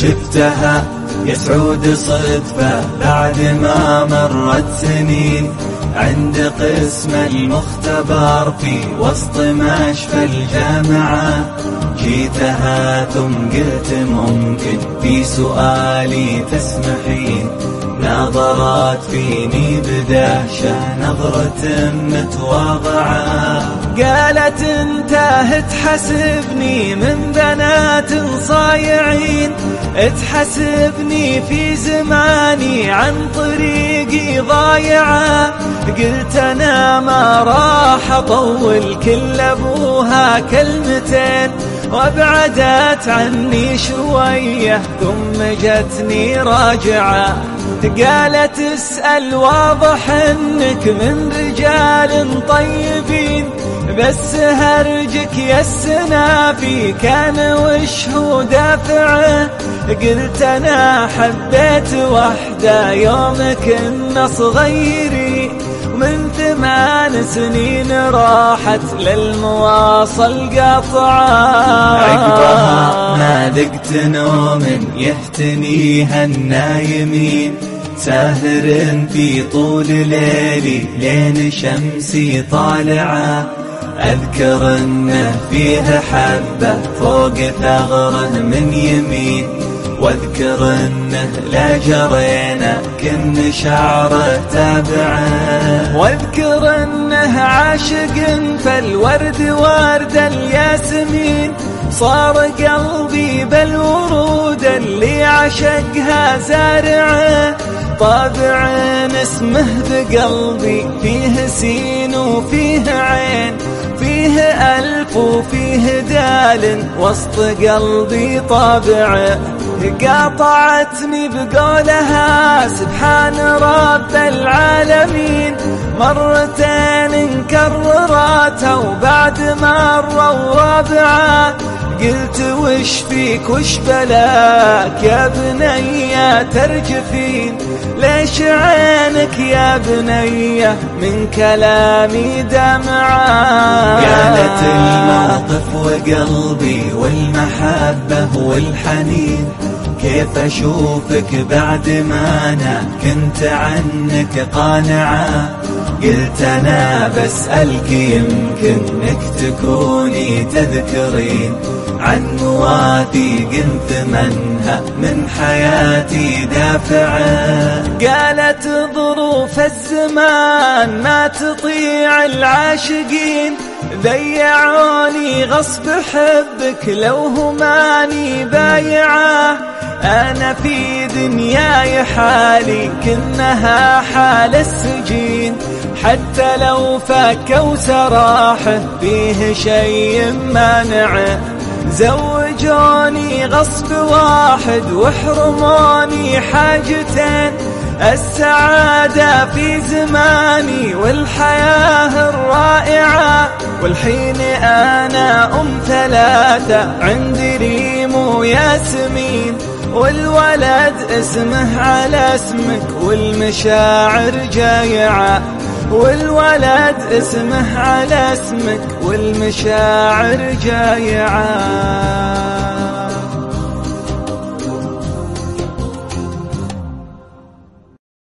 شفتها يا سعود صدفة بعد ما مرت سنين. عند قسم المختبر في وسط مشفى الجامعة جيتها ثم قلت ممكن في سؤالي تسمحين. نظرت فيني بدهشة نظرة متواضعة. قالت انت تحسبني من بنات صايعين. تحسبني في زماني عن طريقي ضايعة. قلت أنا ما راح أطول كل أبوها كلمتين. وأبعدت عني شوية ثم جتني راجعة. قالت اسأل واضح إنك من رجال طيبين بس هرجك يا السنافي كان وش هو دافعه قلت أنا حبيت وحدة يوم كنا صغيرين من ثمان سنين راحت للمواصل قطعة عقبها ما ذقت نوم يهتنيها النايمين. ساهر في طول ليلي لين شمسي طالعة. أذكر أنه فيها حبة فوق ثغره من يمين. وأذكر انه لا جرينا كن شعره تابعة. وأذكر أنه عاشق فالورد ورد الياسمين. صار قلبي بالورود اللي عشقها زارعة. طابع اسمه بقلبي فيه سين وفيه عين. فيه ألف وفيه دال وسط قلبي طابع قاطعتني بقولها سبحان رب العالمين. مرتين كررتها وبعد مرة ورابعة. قلت وش فيك وش بلاك يا بنية ترجفين؟ ليش عينك يا بنية من كلامي دمعة قالت الموقف وقلبي والمحبة والحنين. كيف أشوفك بعد ما أنا كنت عنك قانعة قلت أنا بسألك يمكنك تكوني تذكرين. عن مواثيق ثمنها من حياتي دافعة. قالت ظروف الزمان ما تطيع العاشقين. ذيعوني غصب حبك لو هماني بايعة. أنا في دنياي حالي كنها حال السجين. حتى لو فكوا سراحه فيه شيء مانع زوجوني غصب واحد وحرموني حاجتين السعادة في زماني والحياة الرائعة. والحين أنا أم ثلاثة عندي ريم وياسمين والولد اسمه على اسمك والمشاعر جايعة. والولد اسمه على اسمك والمشاعر جايعة.